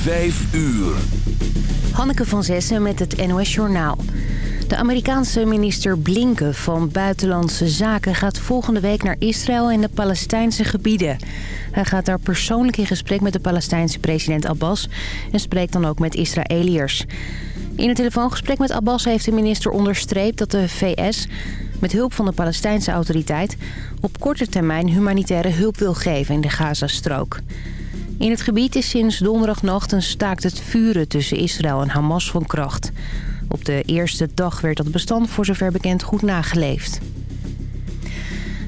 Vijf uur. Hanneke van Zessen met het NOS Journaal. De Amerikaanse minister Blinken van Buitenlandse Zaken gaat volgende week naar Israël en de Palestijnse gebieden. Hij gaat daar persoonlijk in gesprek met de Palestijnse president Abbas en spreekt dan ook met Israëliërs. In een telefoongesprek met Abbas heeft de minister onderstreept dat de VS met hulp van de Palestijnse autoriteit op korte termijn humanitaire hulp wil geven in de Gazastrook. In het gebied is sinds donderdagnacht een staakt het vuren tussen Israël en Hamas van kracht. Op de eerste dag werd dat bestand voor zover bekend goed nageleefd.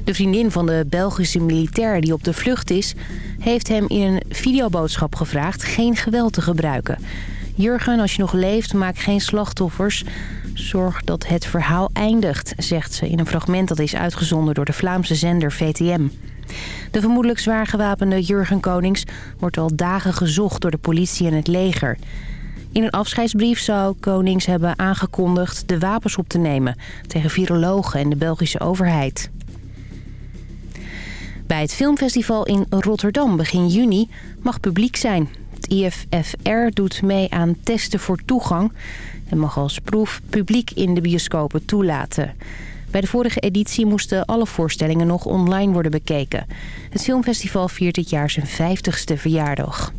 De vriendin van de Belgische militair die op de vlucht is... heeft hem in een videoboodschap gevraagd geen geweld te gebruiken. Jurgen, als je nog leeft, maak geen slachtoffers. Zorg dat het verhaal eindigt, zegt ze in een fragment dat is uitgezonden door de Vlaamse zender VTM. De vermoedelijk zwaar gewapende Jurgen Konings wordt al dagen gezocht door de politie en het leger. In een afscheidsbrief zou Konings hebben aangekondigd de wapens op te nemen... tegen virologen en de Belgische overheid. Bij het filmfestival in Rotterdam begin juni mag publiek zijn. Het IFFR doet mee aan testen voor toegang... en mag als proef publiek in de bioscopen toelaten... Bij de vorige editie moesten alle voorstellingen nog online worden bekeken. Het filmfestival viert dit jaar zijn 50ste verjaardag.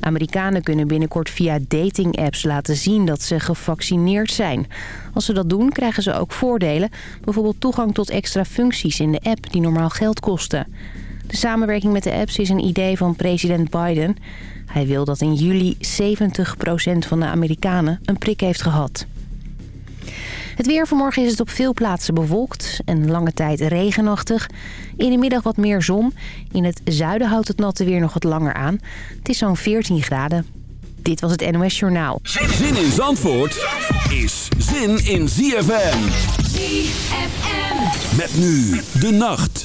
Amerikanen kunnen binnenkort via dating-apps laten zien dat ze gevaccineerd zijn. Als ze dat doen, krijgen ze ook voordelen. Bijvoorbeeld toegang tot extra functies in de app die normaal geld kosten. De samenwerking met de apps is een idee van president Biden. Hij wil dat in juli 70% van de Amerikanen een prik heeft gehad. Het weer vanmorgen is het op veel plaatsen bewolkt en lange tijd regenachtig. In de middag wat meer zon. In het zuiden houdt het natte weer nog wat langer aan. Het is zo'n 14 graden. Dit was het NOS Journaal. Zin in Zandvoort is zin in ZFM. ZFM. Met nu de nacht.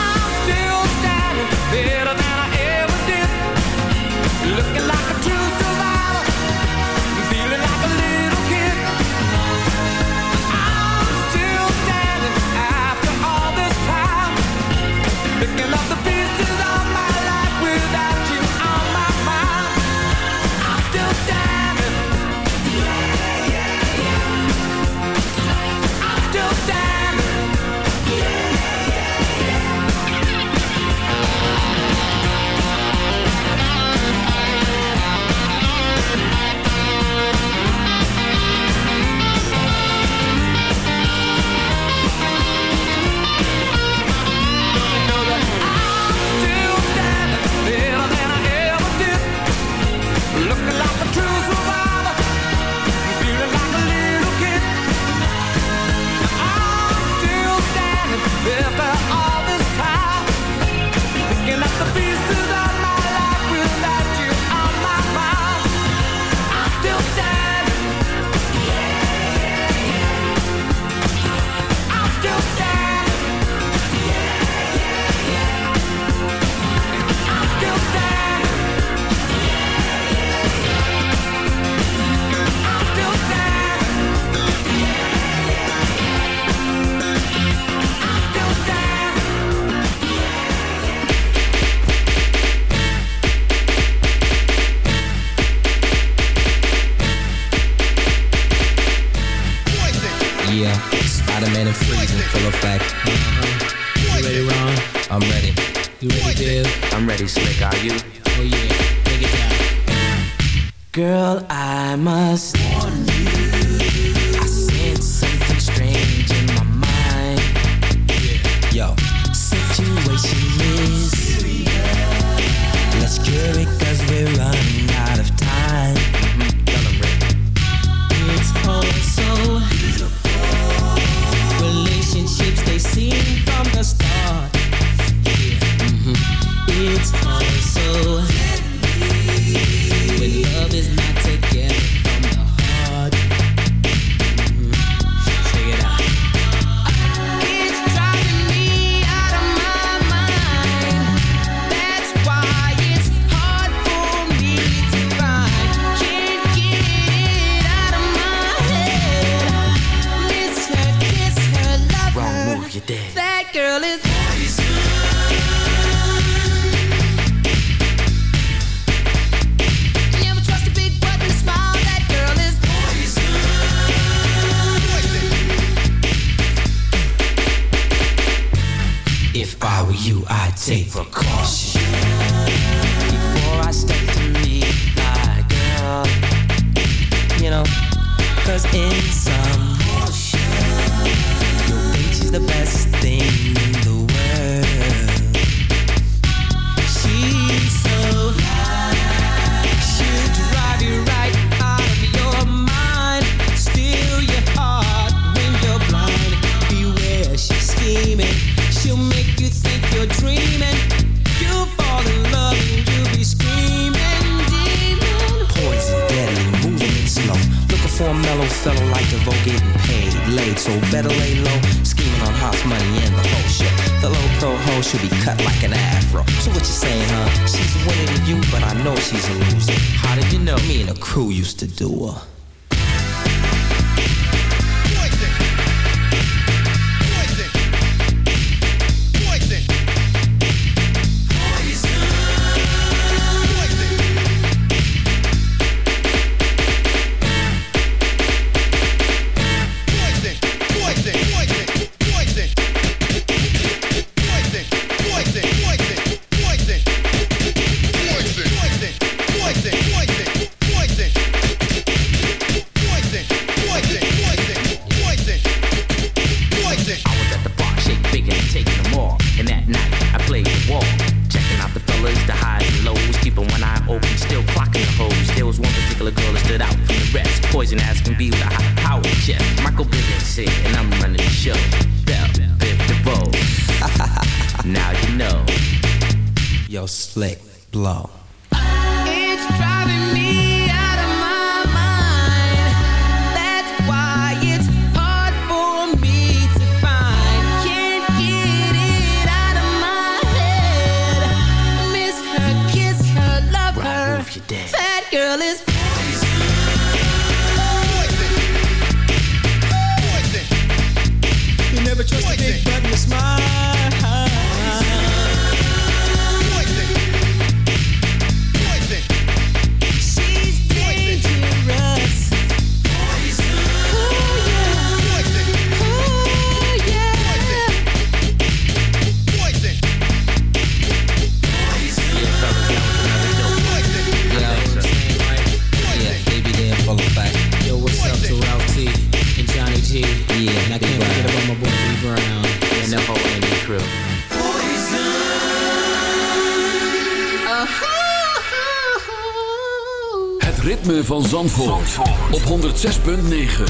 ritme van Zandvoort, Zandvoort. op 106.9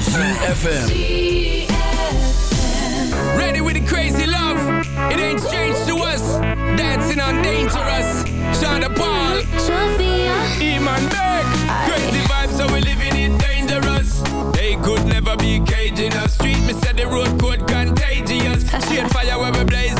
ZFM Ready with the crazy love? It ain't strange to us. Dancing on dangerous. Shine the ball. Sophia Iman Beck Crazy vibes so we living it dangerous. They could never be caged in a Street me said the road code contagious. Shade fire where we blaze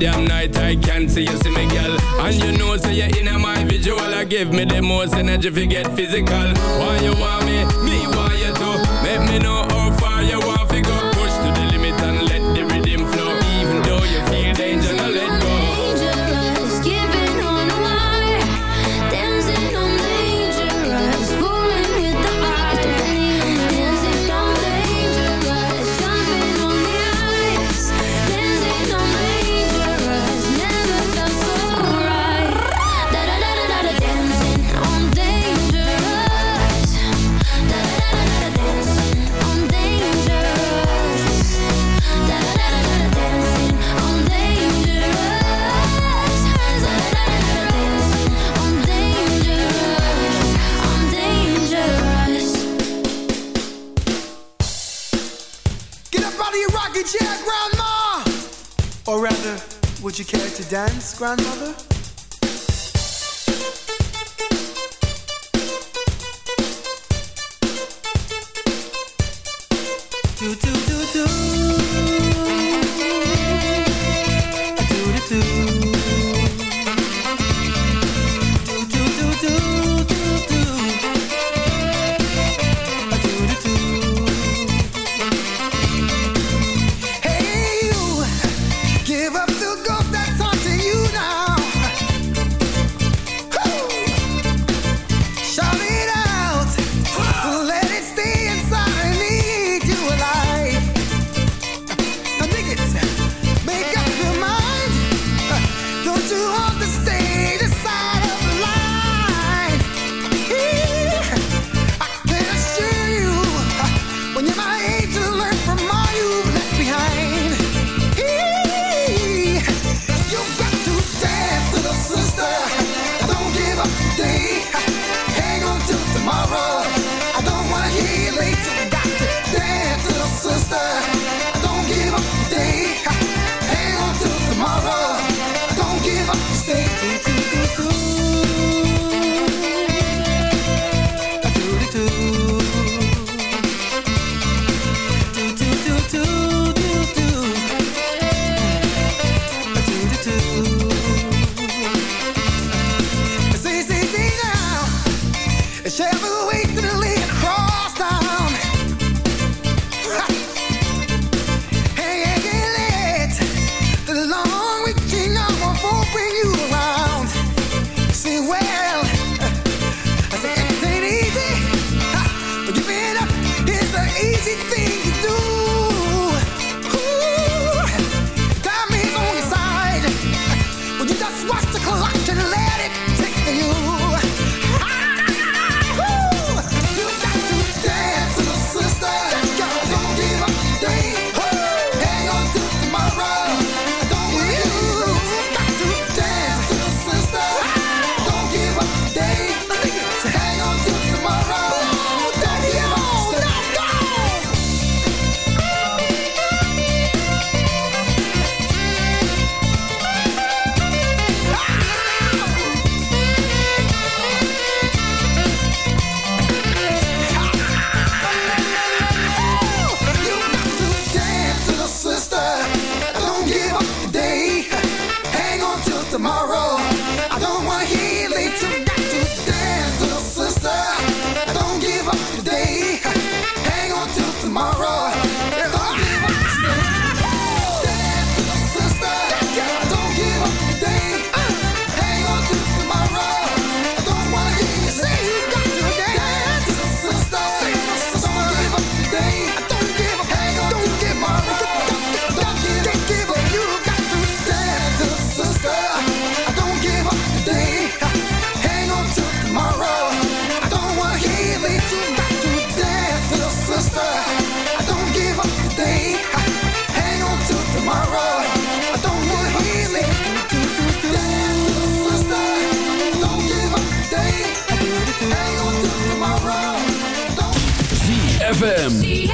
damn night I can't see you see me girl. And you know say so you're in my visual. I give me the most energy if get physical. Why you want me, me want you too Make me know how far you want to go. dance, grandmother? ZFM.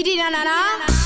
Didi na na na.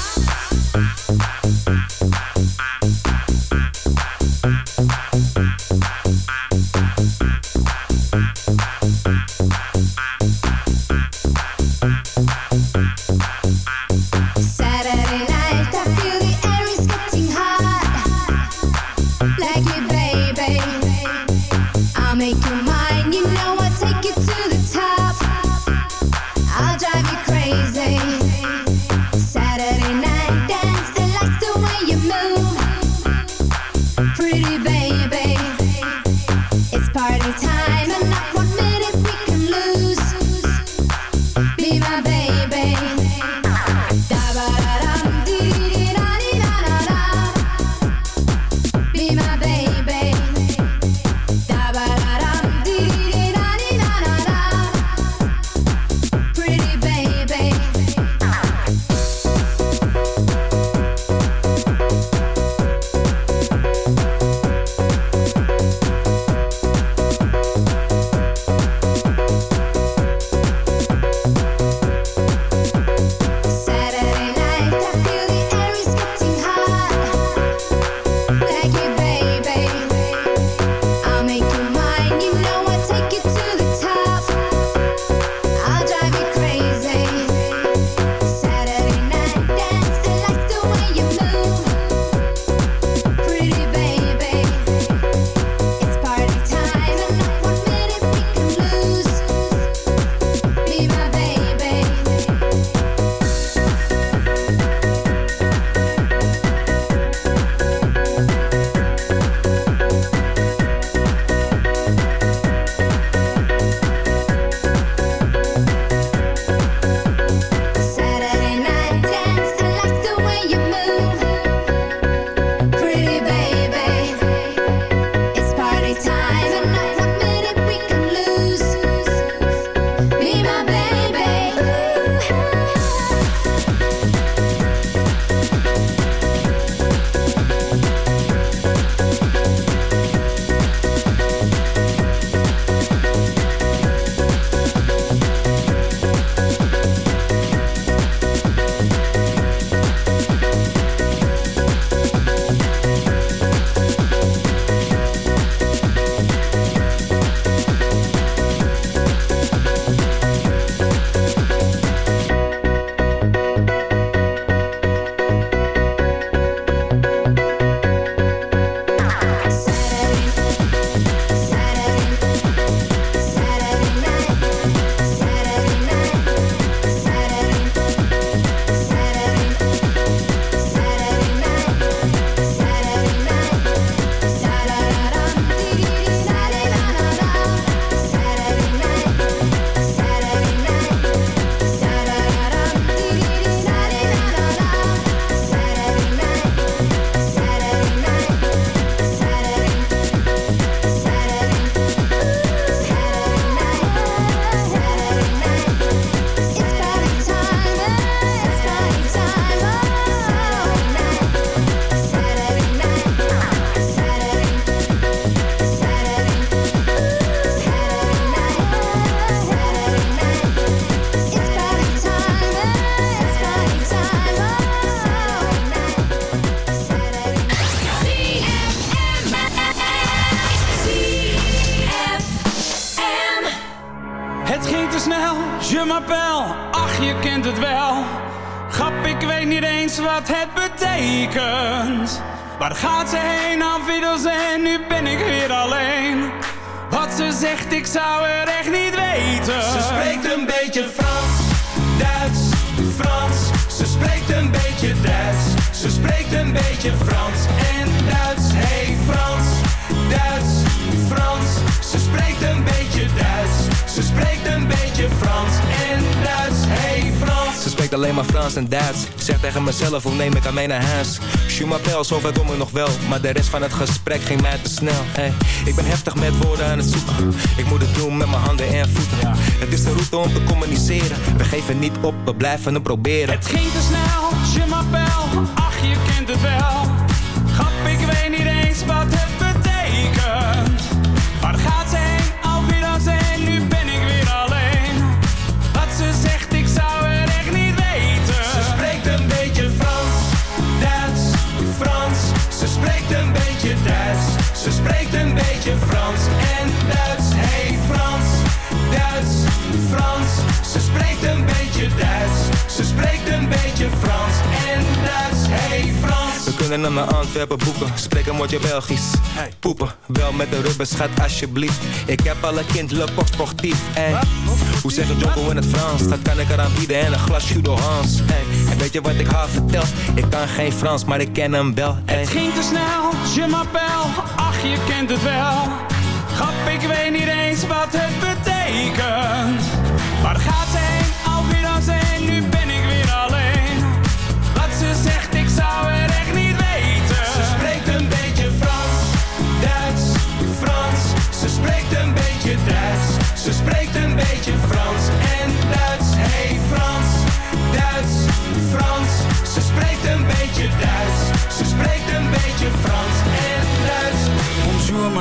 Je kent het wel. Grap, ik weet niet eens wat het betekent. Waar gaat ze heen, afwiddels en nu ben ik weer alleen. Wat ze zegt, ik zou het echt niet weten. Ze spreekt een beetje Frans, Duits, Frans. Ze spreekt een beetje Duits. Ze spreekt een beetje Frans en Duits. Hey Frans, Duits, Frans. Ze spreekt een beetje alleen maar Frans en Duits. Zeg tegen mezelf, hoe neem ik aan mee naar huis? Je m'appelle, ik nog wel. Maar de rest van het gesprek ging mij te snel. Hey, ik ben heftig met woorden aan het zoeken. Ik moet het doen met mijn handen en voeten. Het is de route om te communiceren. We geven niet op, we blijven het proberen. Het ging te snel, je m'appelle, ach je kent het wel. Grap, ik weet niet eens wat het kunnen hem naar Antwerpen boeken. Spreek een woordje Belgisch. Poepen, wel met de rubbers, schat alsjeblieft. Ik heb alle kind le sportief. Hoe zeg je Jocko in het Frans? Dat kan ik eraan bieden en een glas Judo Hans. Ey. En weet je wat ik haar vertel? Ik kan geen Frans, maar ik ken hem wel. Het ging te snel, je m'appelle, ach je kent het wel. Grap, ik weet niet eens wat het betekent. Waar gaat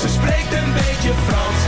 Ze spreekt een beetje Frans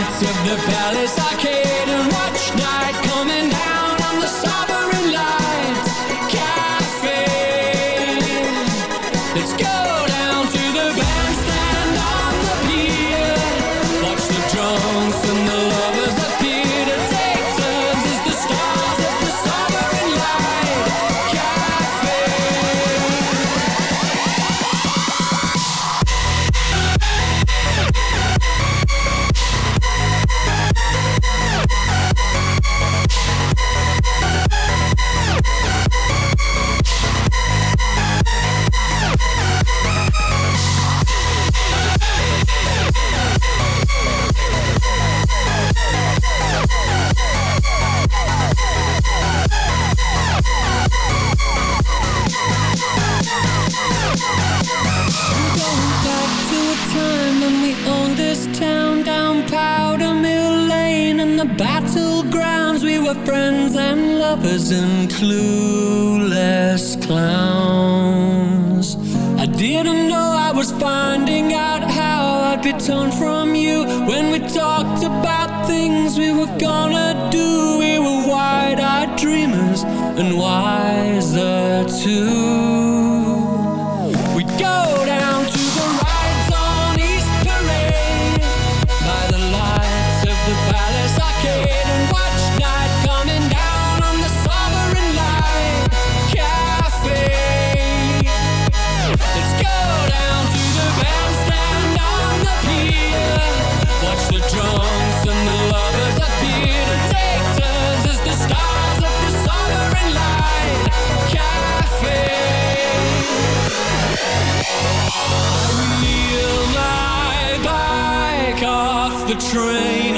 lights of the palace arcade. And watch night coming doesn't clue. the train.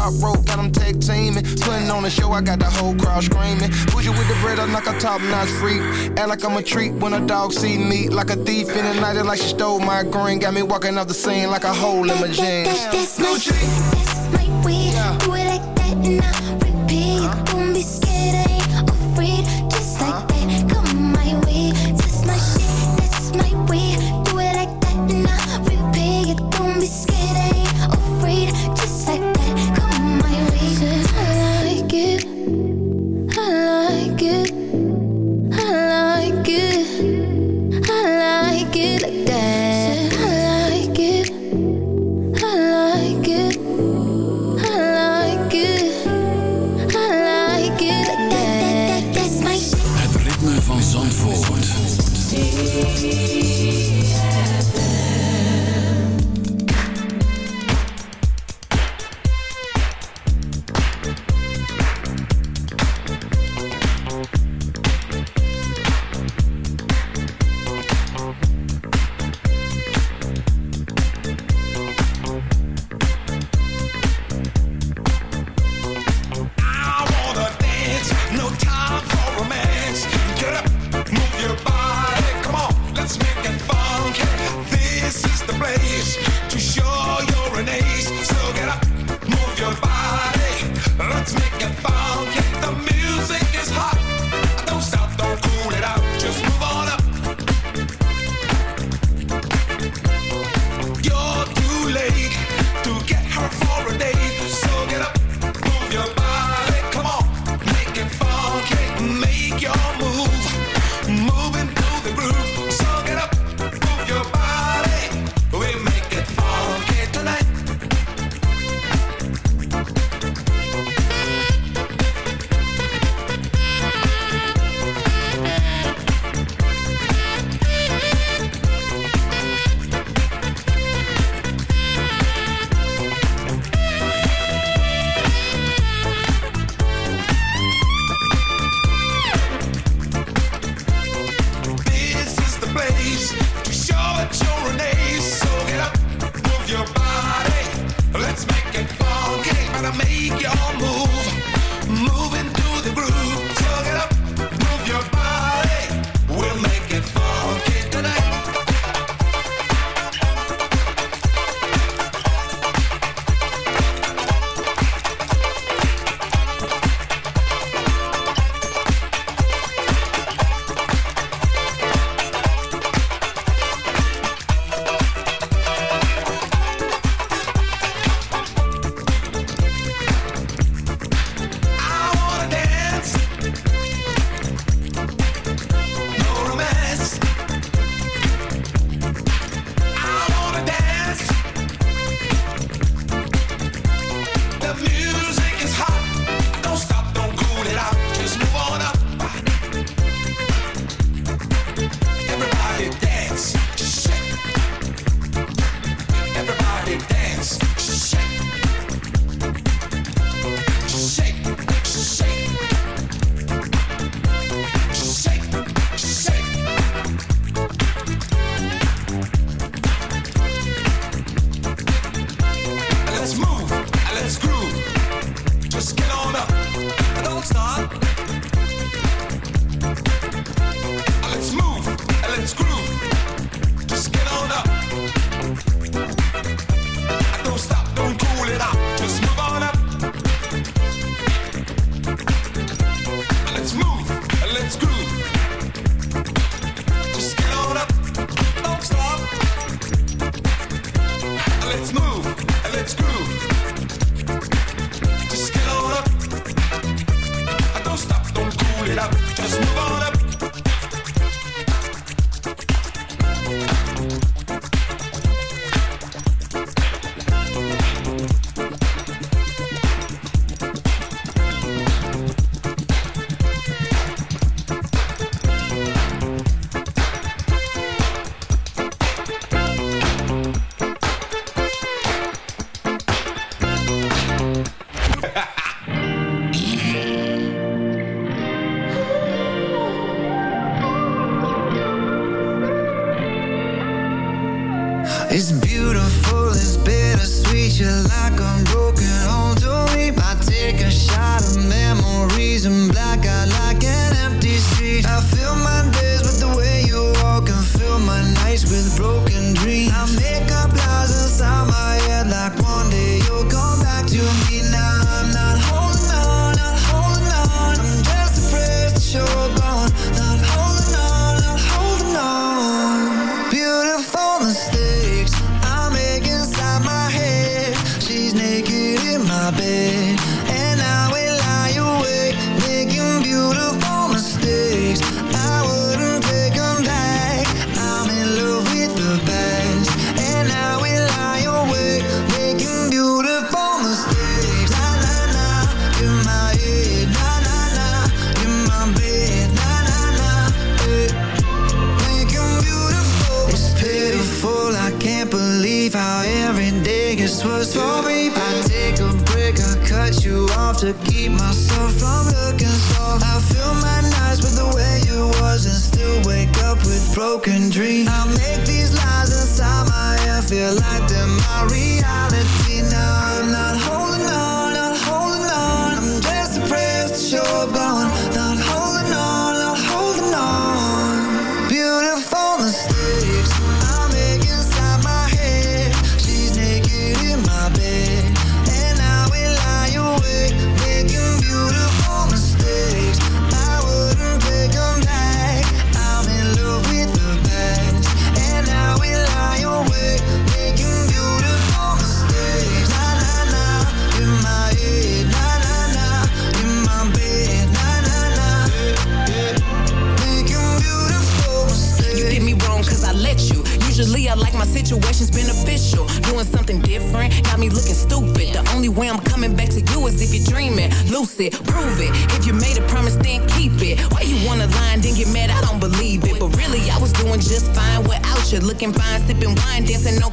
top rope, got them tag teaming. Putting on a show, I got the whole crowd screaming. Bougie with the bread, I'm like a top notch freak. Act like I'm a treat when a dog see me. Like a thief in the night, like she stole my green. Got me walking off the scene like a hole in my jeans. Gucci.